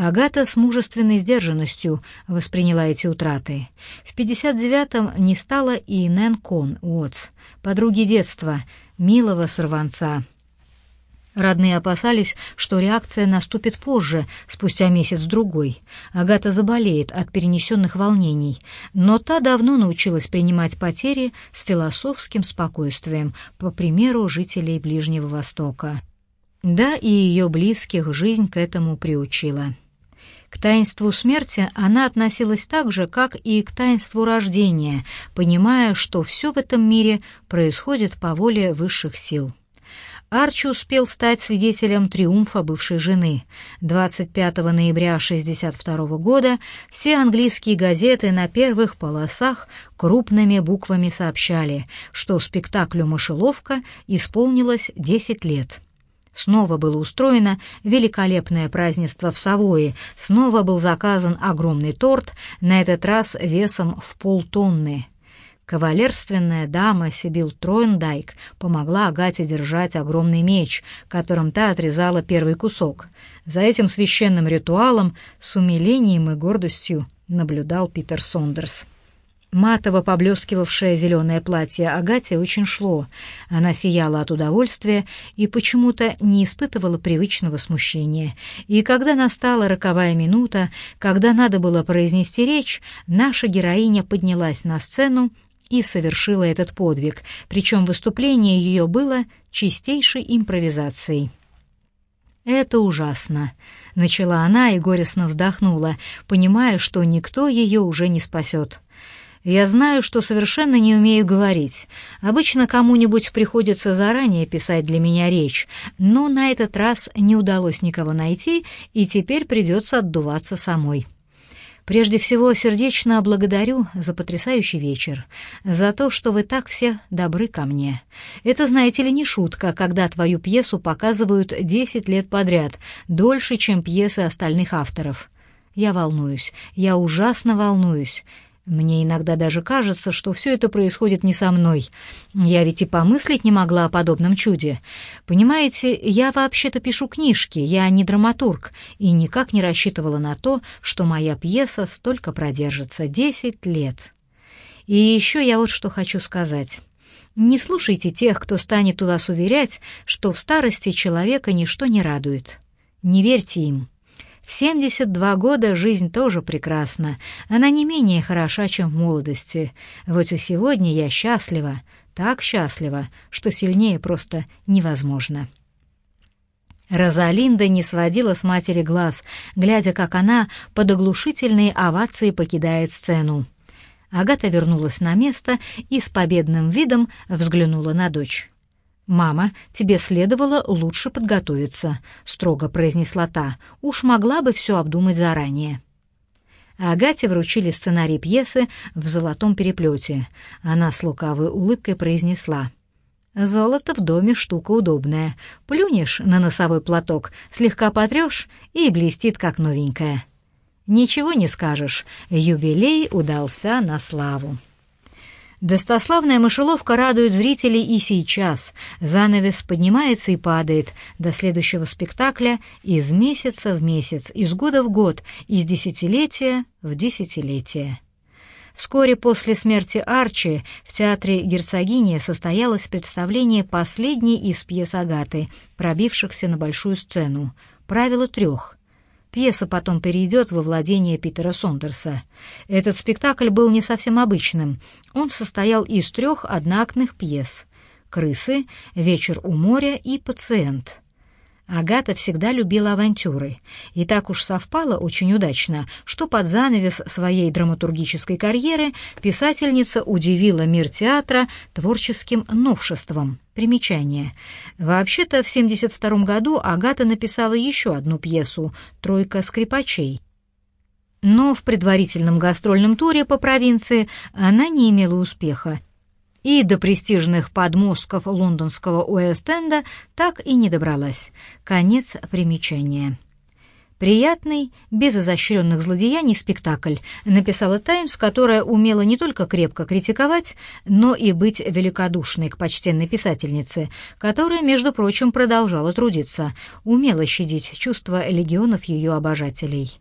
Агата с мужественной сдержанностью восприняла эти утраты. В 59-м не стало и Нэн Кон Уотс, подруги детства, милого сорванца. Родные опасались, что реакция наступит позже, спустя месяц-другой. Агата заболеет от перенесенных волнений, но та давно научилась принимать потери с философским спокойствием, по примеру жителей Ближнего Востока. Да, и ее близких жизнь к этому приучила. Таинству смерти она относилась так же, как и к таинству рождения, понимая, что все в этом мире происходит по воле высших сил. Арчи успел стать свидетелем триумфа бывшей жены. 25 ноября 1962 года все английские газеты на первых полосах крупными буквами сообщали, что спектаклю «Мышеловка» исполнилось 10 лет. Снова было устроено великолепное празднество в Савое, снова был заказан огромный торт, на этот раз весом в полтонны. Кавалерственная дама Сибил Тройндайк помогла Агате держать огромный меч, которым та отрезала первый кусок. За этим священным ритуалом с умилением и гордостью наблюдал Питер Сондерс. Матово поблескивавшее зеленое платье Агате очень шло. Она сияла от удовольствия и почему-то не испытывала привычного смущения. И когда настала роковая минута, когда надо было произнести речь, наша героиня поднялась на сцену и совершила этот подвиг, причем выступление ее было чистейшей импровизацией. «Это ужасно», — начала она и горестно вздохнула, понимая, что никто ее уже не спасет. «Я знаю, что совершенно не умею говорить. Обычно кому-нибудь приходится заранее писать для меня речь, но на этот раз не удалось никого найти, и теперь придется отдуваться самой». Прежде всего, сердечно благодарю за потрясающий вечер, за то, что вы так все добры ко мне. Это, знаете ли, не шутка, когда твою пьесу показывают 10 лет подряд, дольше, чем пьесы остальных авторов. Я волнуюсь, я ужасно волнуюсь. Мне иногда даже кажется, что все это происходит не со мной. Я ведь и помыслить не могла о подобном чуде. Понимаете, я вообще-то пишу книжки, я не драматург, и никак не рассчитывала на то, что моя пьеса столько продержится — десять лет. И еще я вот что хочу сказать. Не слушайте тех, кто станет у вас уверять, что в старости человека ничто не радует. Не верьте им. В 72 года жизнь тоже прекрасна, она не менее хороша, чем в молодости. Вот и сегодня я счастлива, так счастлива, что сильнее просто невозможно. Розалинда не сводила с матери глаз, глядя, как она под оглушительные овации покидает сцену. Агата вернулась на место и с победным видом взглянула на дочь. «Мама, тебе следовало лучше подготовиться», — строго произнесла та. «Уж могла бы все обдумать заранее». Агате вручили сценарий пьесы в золотом переплете. Она с лукавой улыбкой произнесла. «Золото в доме штука удобная. Плюнешь на носовой платок, слегка потрешь и блестит, как новенькая». «Ничего не скажешь, юбилей удался на славу». Достославная мышеловка радует зрителей и сейчас. Занавес поднимается и падает до следующего спектакля из месяца в месяц, из года в год, из десятилетия в десятилетие. Вскоре после смерти Арчи в театре «Герцогиня» состоялось представление последней из пьес Агаты, пробившихся на большую сцену «Правило трех», Пьеса потом перейдет во владение Питера Сондерса. Этот спектакль был не совсем обычным. Он состоял из трех одноактных пьес «Крысы», «Вечер у моря» и «Пациент». Агата всегда любила авантюры, и так уж совпало очень удачно, что под занавес своей драматургической карьеры писательница удивила мир театра творческим новшеством. Примечание. Вообще-то в 1972 году Агата написала еще одну пьесу «Тройка скрипачей». Но в предварительном гастрольном туре по провинции она не имела успеха и до престижных подмостков лондонского Уэст-Энда так и не добралась. Конец примечания. Приятный, без изощренных злодеяний спектакль, написала «Таймс», которая умела не только крепко критиковать, но и быть великодушной к почтенной писательнице, которая, между прочим, продолжала трудиться, умела щадить чувства легионов ее обожателей.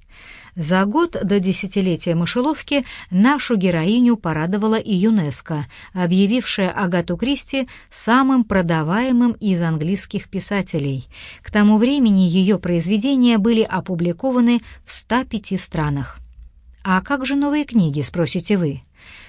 За год до десятилетия мышеловки нашу героиню порадовала и ЮНЕСКО, объявившая Агату Кристи самым продаваемым из английских писателей. К тому времени ее произведения были опубликованы в 105 странах. А как же новые книги, спросите вы?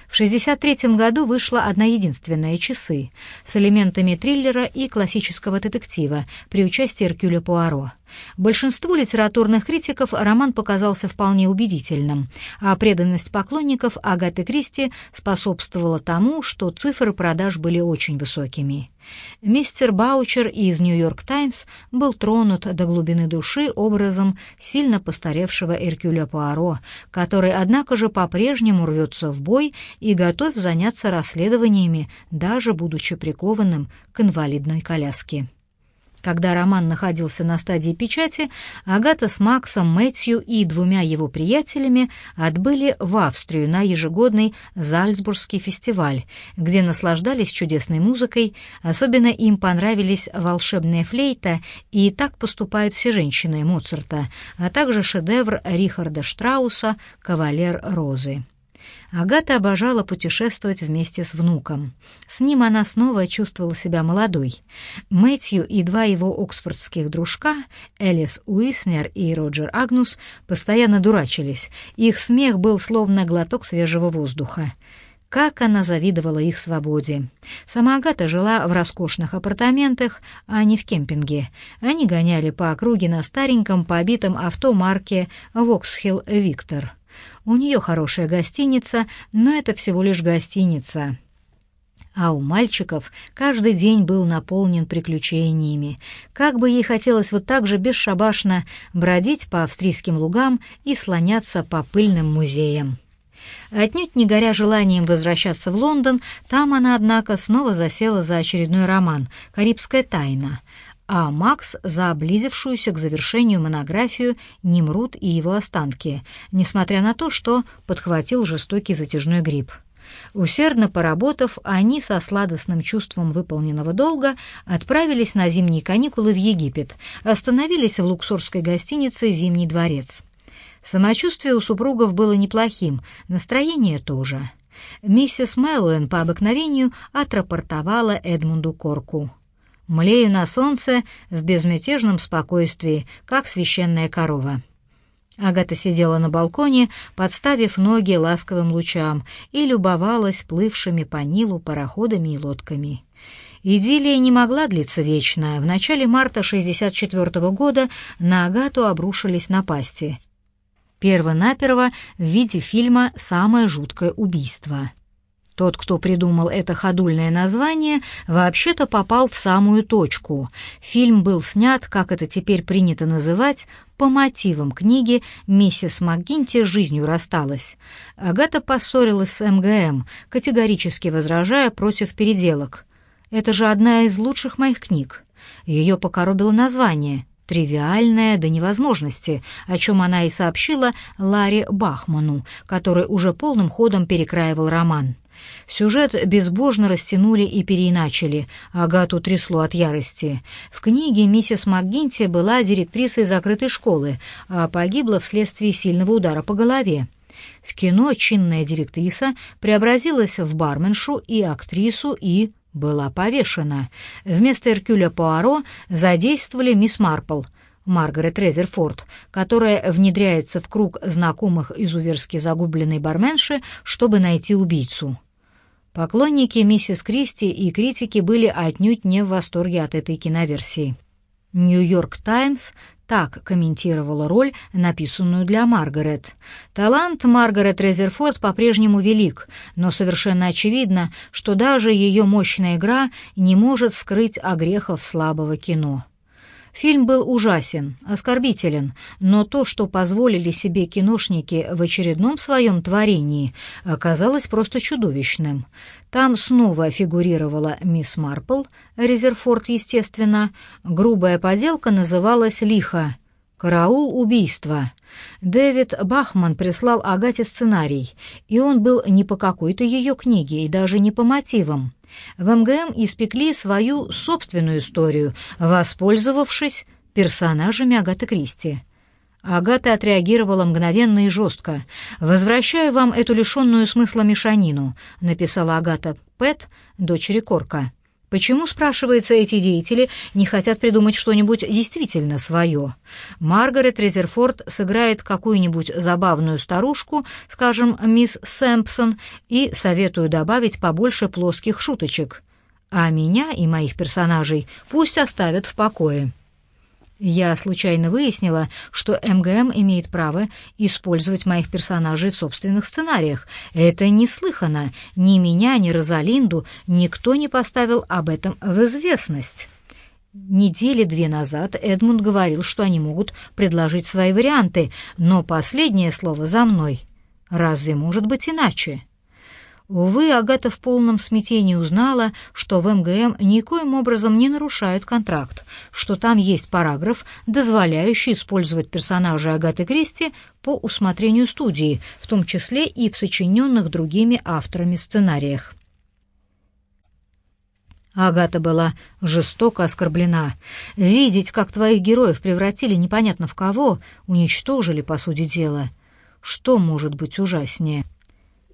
В 1963 году вышла одна единственная «Часы» с элементами триллера и классического детектива при участии Эркюля Пуаро. Большинству литературных критиков роман показался вполне убедительным, а преданность поклонников Агаты Кристи способствовала тому, что цифры продаж были очень высокими. Мистер Баучер из «Нью-Йорк Таймс» был тронут до глубины души образом сильно постаревшего Эркюля Пуаро, который, однако же, по-прежнему рвется в бой и готов заняться расследованиями, даже будучи прикованным к инвалидной коляске. Когда роман находился на стадии печати, Агата с Максом, Мэтью и двумя его приятелями отбыли в Австрию на ежегодный Зальцбургский фестиваль, где наслаждались чудесной музыкой, особенно им понравились волшебная флейта и «Так поступают все женщины» Моцарта, а также шедевр Рихарда Штрауса «Кавалер Розы». Агата обожала путешествовать вместе с внуком. С ним она снова чувствовала себя молодой. Мэтью и два его оксфордских дружка, Элис Уиснер и Роджер Агнус, постоянно дурачились. Их смех был словно глоток свежего воздуха. Как она завидовала их свободе. Сама Агата жила в роскошных апартаментах, а не в кемпинге. Они гоняли по округе на стареньком побитом авто марки «Воксхилл Виктор». У нее хорошая гостиница, но это всего лишь гостиница. А у мальчиков каждый день был наполнен приключениями. Как бы ей хотелось вот так же бесшабашно бродить по австрийским лугам и слоняться по пыльным музеям. Отнюдь не горя желанием возвращаться в Лондон, там она, однако, снова засела за очередной роман «Карибская тайна», а Макс за облизившуюся к завершению монографию «Немрут и его останки», несмотря на то, что подхватил жестокий затяжной грипп. Усердно поработав, они со сладостным чувством выполненного долга отправились на зимние каникулы в Египет, остановились в луксорской гостинице «Зимний дворец». Самочувствие у супругов было неплохим, настроение тоже. Миссис Мэллоуэн по обыкновению отрапортовала Эдмунду Корку. Млею на солнце в безмятежном спокойствии, как священная корова. Агата сидела на балконе, подставив ноги ласковым лучам, и любовалась плывшими по Нилу пароходами и лодками. Идиллия не могла длиться вечно. В начале марта 64 -го года на Агату обрушились напасти. Перво-наперво в виде фильма «Самое жуткое убийство». Тот, кто придумал это ходульное название, вообще-то попал в самую точку. Фильм был снят, как это теперь принято называть, по мотивам книги «Миссис МакГинти жизнью рассталась». Агата поссорилась с МГМ, категорически возражая против переделок. «Это же одна из лучших моих книг». Ее покоробило название тривиальная до невозможности, о чем она и сообщила Ларе Бахману, который уже полным ходом перекраивал роман. Сюжет безбожно растянули и переиначили, Агату трясло от ярости. В книге миссис МакГинти была директрисой закрытой школы, а погибла вследствие сильного удара по голове. В кино чинная директриса преобразилась в барменшу и актрису и была повешена. Вместо Эркюля Пуаро задействовали мисс Марпл — Маргарет Резерфорд, которая внедряется в круг знакомых изуверски загубленной барменши, чтобы найти убийцу. Поклонники миссис Кристи и критики были отнюдь не в восторге от этой киноверсии. «Нью-Йорк Таймс» так комментировала роль, написанную для Маргарет. Талант Маргарет Резерфорд по-прежнему велик, но совершенно очевидно, что даже ее мощная игра не может скрыть огрехов слабого кино. Фильм был ужасен, оскорбителен, но то, что позволили себе киношники в очередном своем творении, оказалось просто чудовищным. Там снова фигурировала мисс Марпл, Резерфорд, естественно, грубая поделка называлась «Лиха». Караул убийства. Дэвид Бахман прислал Агате сценарий, и он был не по какой-то ее книге и даже не по мотивам. В МГМ испекли свою собственную историю, воспользовавшись персонажами Агаты Кристи. Агата отреагировала мгновенно и жестко. «Возвращаю вам эту лишенную смысла мешанину», — написала Агата Пэт, дочери Корка. Почему, спрашивается, эти деятели не хотят придумать что-нибудь действительно свое? Маргарет Резерфорд сыграет какую-нибудь забавную старушку, скажем, мисс Сэмпсон, и советую добавить побольше плоских шуточек. А меня и моих персонажей пусть оставят в покое. Я случайно выяснила, что МГМ имеет право использовать моих персонажей в собственных сценариях. Это неслыханно. Ни меня, ни Розалинду никто не поставил об этом в известность. Недели две назад Эдмунд говорил, что они могут предложить свои варианты, но последнее слово за мной. Разве может быть иначе? Увы, Агата в полном смятении узнала, что в МГМ никоим образом не нарушают контракт, что там есть параграф, дозволяющий использовать персонажа Агаты Кристи по усмотрению студии, в том числе и в сочиненных другими авторами сценариях. Агата была жестоко оскорблена. Видеть, как твоих героев превратили непонятно в кого, уничтожили, по сути дела. Что может быть ужаснее?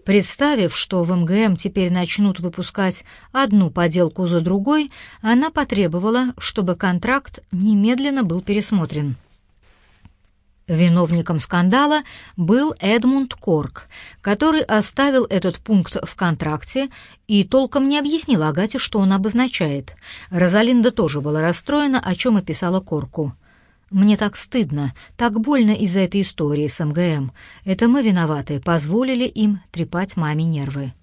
Представив, что в МГМ теперь начнут выпускать одну поделку за другой, она потребовала, чтобы контракт немедленно был пересмотрен. Виновником скандала был Эдмунд Корк, который оставил этот пункт в контракте и толком не объяснил Агате, что он обозначает. Розалинда тоже была расстроена, о чем и писала Корку. Мне так стыдно, так больно из-за этой истории с МГМ. Это мы виноваты, позволили им трепать маме нервы.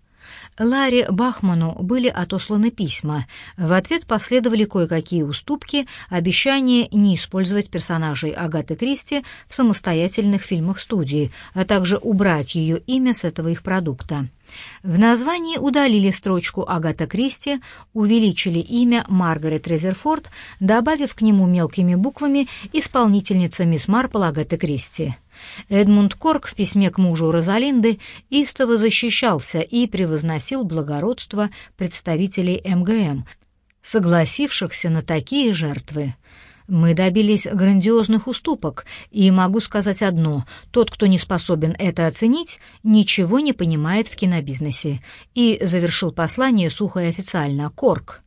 Ларе Бахману были отосланы письма. В ответ последовали кое-какие уступки, обещание не использовать персонажей Агаты Кристи в самостоятельных фильмах студии, а также убрать ее имя с этого их продукта. В названии удалили строчку Агата Кристи, увеличили имя Маргарет Резерфорд, добавив к нему мелкими буквами исполнительница мисс Марпл Агаты Кристи. Эдмунд Корк в письме к мужу Розалинды истово защищался и превозносил благородство представителей МГМ, согласившихся на такие жертвы. Мы добились грандиозных уступок, и могу сказать одно: тот, кто не способен это оценить, ничего не понимает в кинобизнесе. И завершил послание сухо и официально Корк.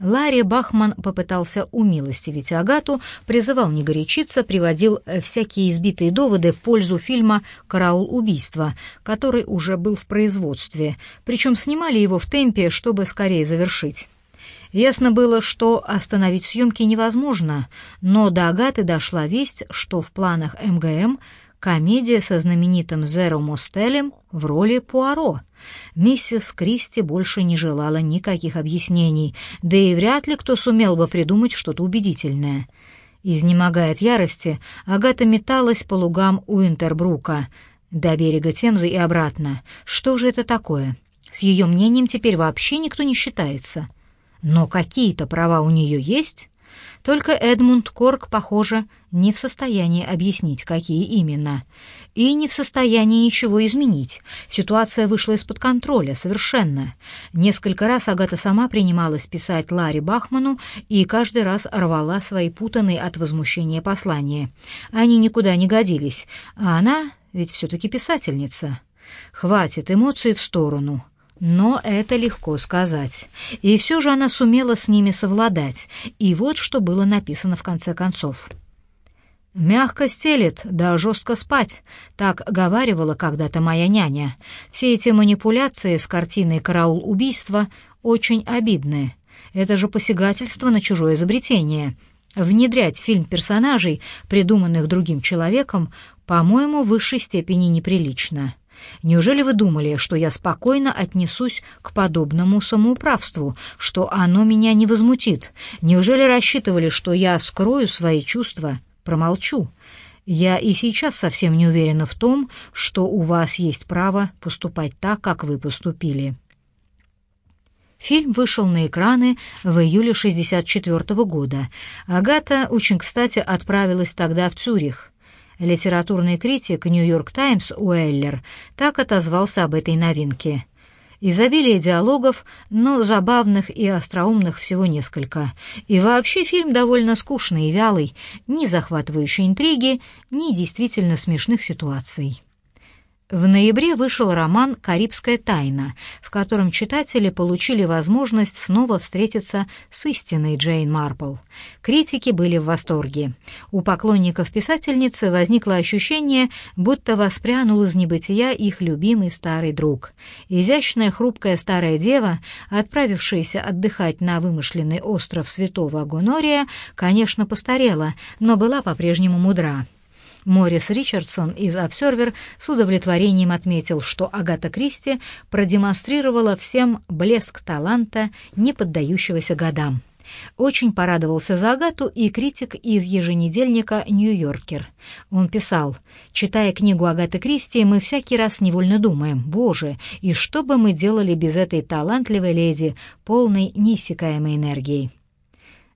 Ларри Бахман попытался умилостивить Агату, призывал не горячиться, приводил всякие избитые доводы в пользу фильма «Караул убийства», который уже был в производстве, причем снимали его в темпе, чтобы скорее завершить. Ясно было, что остановить съемки невозможно, но до Агаты дошла весть, что в планах МГМ комедия со знаменитым Зеро Мостелем в роли Пуаро. Миссис Кристи больше не желала никаких объяснений, да и вряд ли кто сумел бы придумать что-то убедительное. Изнемогая от ярости, Агата металась по лугам Уинтербрука до берега Темзы и обратно. Что же это такое? С ее мнением теперь вообще никто не считается. — но какие-то права у нее есть? Только Эдмунд Корк, похоже, не в состоянии объяснить, какие именно. И не в состоянии ничего изменить. Ситуация вышла из-под контроля совершенно. Несколько раз Агата сама принималась писать Ларри Бахману и каждый раз рвала свои путанные от возмущения послания. Они никуда не годились, а она ведь все-таки писательница. Хватит эмоций в сторону. Но это легко сказать. И все же она сумела с ними совладать. И вот что было написано в конце концов. «Мягко стелет, да жестко спать», — так говаривала когда-то моя няня. Все эти манипуляции с картиной «Караул убийства» очень обидны. Это же посягательство на чужое изобретение. Внедрять в фильм персонажей, придуманных другим человеком, по-моему, в высшей степени неприлично. Неужели вы думали, что я спокойно отнесусь к подобному самоуправству, что оно меня не возмутит? Неужели рассчитывали, что я скрою свои чувства, промолчу? Я и сейчас совсем не уверена в том, что у вас есть право поступать так, как вы поступили. Фильм вышел на экраны в июле 1964 года. Агата очень кстати отправилась тогда в Цюрих. Литературный критик «Нью-Йорк Таймс» Уэллер так отозвался об этой новинке. Изобилие диалогов, но забавных и остроумных всего несколько. И вообще фильм довольно скучный и вялый, ни захватывающей интриги, ни действительно смешных ситуаций. В ноябре вышел роман «Карибская тайна», в котором читатели получили возможность снова встретиться с истинной Джейн Марпл. Критики были в восторге. У поклонников писательницы возникло ощущение, будто воспрянул из небытия их любимый старый друг. Изящная хрупкая старая дева, отправившаяся отдыхать на вымышленный остров святого Агонория, конечно, постарела, но была по-прежнему мудра. Морис Ричардсон из «Обсервер» с удовлетворением отметил, что Агата Кристи продемонстрировала всем блеск таланта, не поддающегося годам. Очень порадовался за Агату и критик из еженедельника «Нью-Йоркер». Он писал, «Читая книгу Агаты Кристи, мы всякий раз невольно думаем, «Боже, и что бы мы делали без этой талантливой леди, полной неиссякаемой энергией?»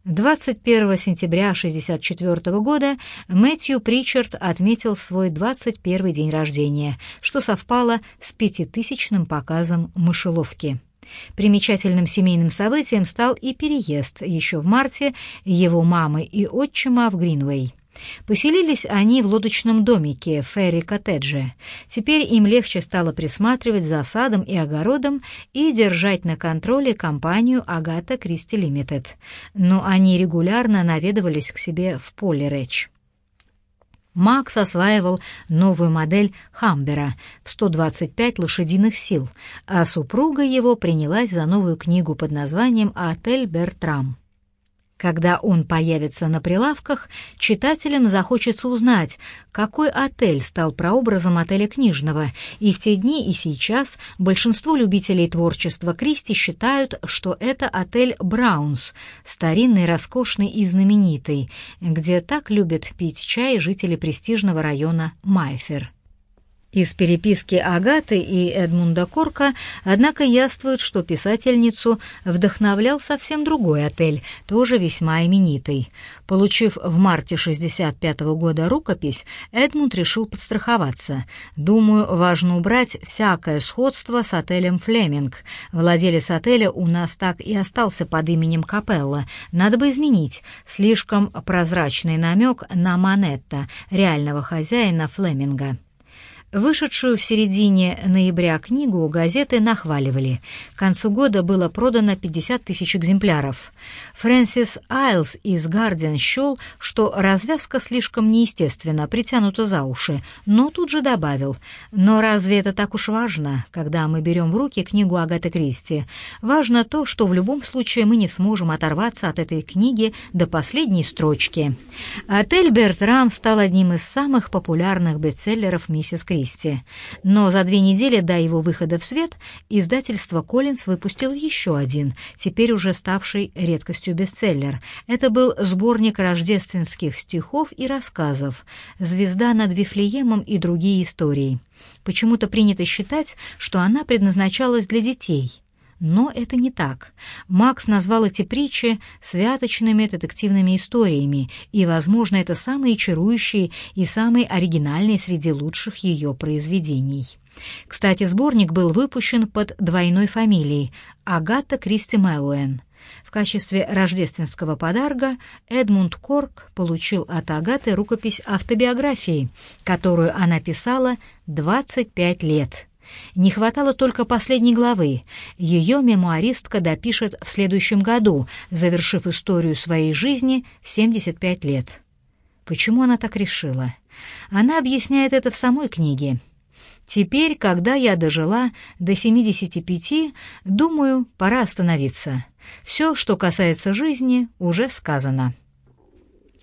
21 сентября 1964 года Мэтью Причард отметил свой 21 день рождения, что совпало с пятитысячным показом «Мышеловки». Примечательным семейным событием стал и переезд еще в марте его мамы и отчима в Гринвей. Поселились они в лодочном домике Ферри-коттедже. Теперь им легче стало присматривать за садом и огородом и держать на контроле компанию «Агата Кристи Лимитед». Но они регулярно наведывались к себе в Полли-Рэч. Макс осваивал новую модель «Хамбера» в 125 лошадиных сил, а супруга его принялась за новую книгу под названием «Отель Бертрам». Когда он появится на прилавках, читателям захочется узнать, какой отель стал прообразом отеля книжного, и в те дни и сейчас большинство любителей творчества Кристи считают, что это отель «Браунс», старинный, роскошный и знаменитый, где так любят пить чай жители престижного района Майфер. Из переписки Агаты и Эдмунда Корка, однако, яствует, что писательницу вдохновлял совсем другой отель, тоже весьма именитый. Получив в марте 65 -го года рукопись, Эдмунд решил подстраховаться. «Думаю, важно убрать всякое сходство с отелем «Флеминг». Владелец отеля у нас так и остался под именем Капелла. Надо бы изменить. Слишком прозрачный намек на Манетта, реального хозяина Флеминга». Вышедшую в середине ноября книгу газеты нахваливали. К концу года было продано 50 тысяч экземпляров. Фрэнсис Айлс из «Гардиан» счел, что развязка слишком неестественна, притянута за уши, но тут же добавил, «Но разве это так уж важно, когда мы берем в руки книгу Агаты Кристи? Важно то, что в любом случае мы не сможем оторваться от этой книги до последней строчки». Отель Бертрам стал одним из самых популярных бестселлеров миссис Кристи. Кристи, но за две недели до его выхода в свет издательство «Коллинз» выпустило еще один, теперь уже ставший редкостью бестселлер. Это был сборник рождественских стихов и рассказов «Звезда над Вифлеемом» и другие истории. Почему-то принято считать, что она предназначалась для детей — но это не так. Макс назвал эти притчи святочными детективными историями, и, возможно, это самые чарующие и самые оригинальные среди лучших ее произведений. Кстати, сборник был выпущен под двойной фамилией Агата Кристи Мэллоуэн. В качестве рождественского подарка Эдмунд Корк получил от Агаты рукопись автобиографии, которую она писала 25 лет. Не хватало только последней главы. Ее мемуаристка допишет в следующем году, завершив историю своей жизни в 75 лет. Почему она так решила? Она объясняет это в самой книге. Теперь, когда я дожила до 75, думаю, пора остановиться. Все, что касается жизни, уже сказано.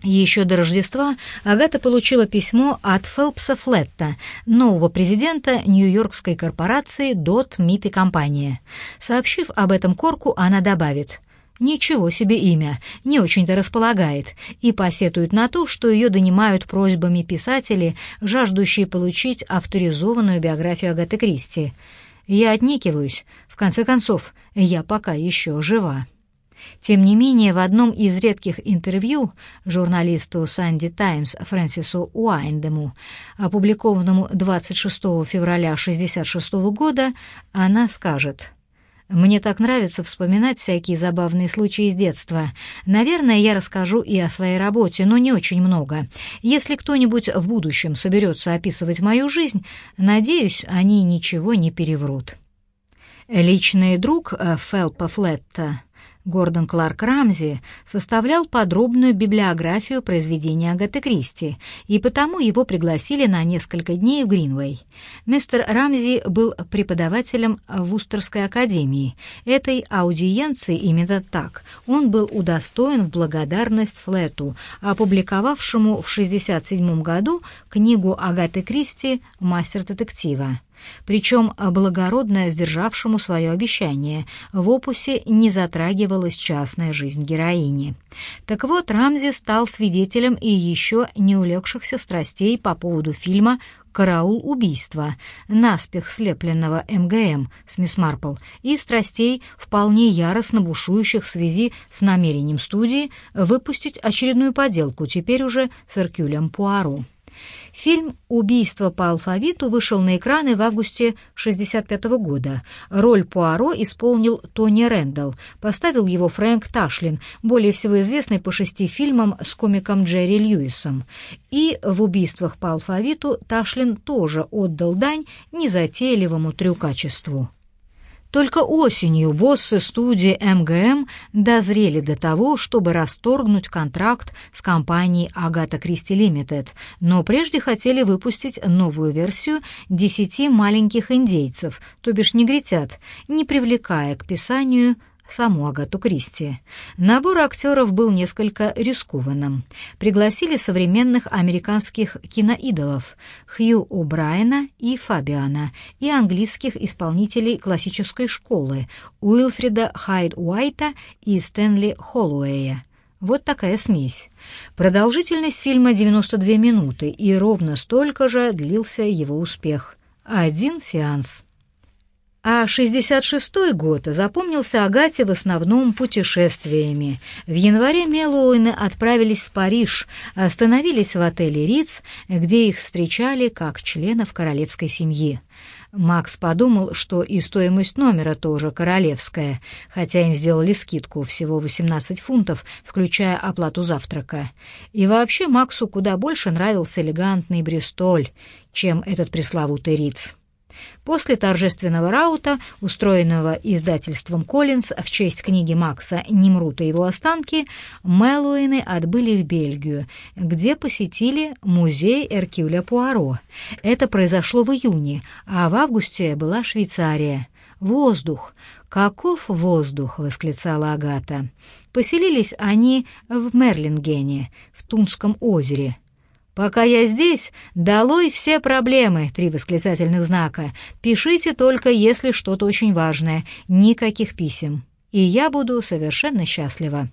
Еще до Рождества Агата получила письмо от Фелпса Флетта, нового президента нью-йоркской корпорации Dot Meat и компания. Сообщив об этом Корку, она добавит «Ничего себе имя, не очень-то располагает» и посетует на то, что ее донимают просьбами писатели, жаждущие получить авторизованную биографию Агаты Кристи. Я отнекиваюсь. В конце концов, я пока еще жива. Тем не менее, в одном из редких интервью журналисту «Санди Таймс» Фрэнсису Уайндему, опубликованному 26 февраля 1966 года, она скажет «Мне так нравится вспоминать всякие забавные случаи из детства. Наверное, я расскажу и о своей работе, но не очень много. Если кто-нибудь в будущем соберется описывать мою жизнь, надеюсь, они ничего не переврут». Личный друг э, Фелпа Флетта Гордон Кларк Рамзи составлял подробную библиографию произведения Агаты Кристи, и потому его пригласили на несколько дней в Гринвей. Мистер Рамзи был преподавателем в Устерской академии. Этой аудиенции именно так он был удостоен в благодарность Флету, опубликовавшему в 1967 году книгу Агаты Кристи «Мастер детектива» причем благородно сдержавшему свое обещание. В опусе не затрагивалась частная жизнь героини. Так вот, Рамзи стал свидетелем и еще не улегшихся страстей по поводу фильма «Караул убийства», наспех слепленного МГМ с мисс Марпл, и страстей, вполне яростно бушующих в связи с намерением студии выпустить очередную поделку, теперь уже с Эркюлем Пуаро. Фильм «Убийство по алфавиту» вышел на экраны в августе 1965 года. Роль Пуаро исполнил Тони Рэндалл, поставил его Фрэнк Ташлин, более всего известный по шести фильмам с комиком Джерри Льюисом. И в «Убийствах по алфавиту» Ташлин тоже отдал дань незатейливому трюкачеству. Только осенью боссы студии МГМ дозрели до того, чтобы расторгнуть контракт с компанией Агата Кристи Лимитед, но прежде хотели выпустить новую версию «Десяти маленьких индейцев», то бишь негритят, не привлекая к писанию саму Агату Кристи. Набор актеров был несколько рискованным. Пригласили современных американских киноидолов Хью О'Брайена и Фабиана и английских исполнителей классической школы Уилфрида Хайд Уайта и Стэнли Холлоуэя. Вот такая смесь. Продолжительность фильма 92 минуты, и ровно столько же длился его успех. Один сеанс. А 66-й год запомнился Агате в основном путешествиями. В январе Мелуины отправились в Париж, остановились в отеле «Риц», где их встречали как членов королевской семьи. Макс подумал, что и стоимость номера тоже королевская, хотя им сделали скидку всего 18 фунтов, включая оплату завтрака. И вообще Максу куда больше нравился элегантный Бристоль, чем этот пресловутый Риц. После торжественного раута, устроенного издательством «Коллинз» в честь книги Макса «Немрут и его останки», Мэллоуины отбыли в Бельгию, где посетили музей Эркюля Пуаро. Это произошло в июне, а в августе была Швейцария. «Воздух! Каков воздух!» — восклицала Агата. Поселились они в Мерлингене, в Тунском озере — Пока я здесь, долой все проблемы, три восклицательных знака. Пишите только, если что-то очень важное, никаких писем. И я буду совершенно счастлива.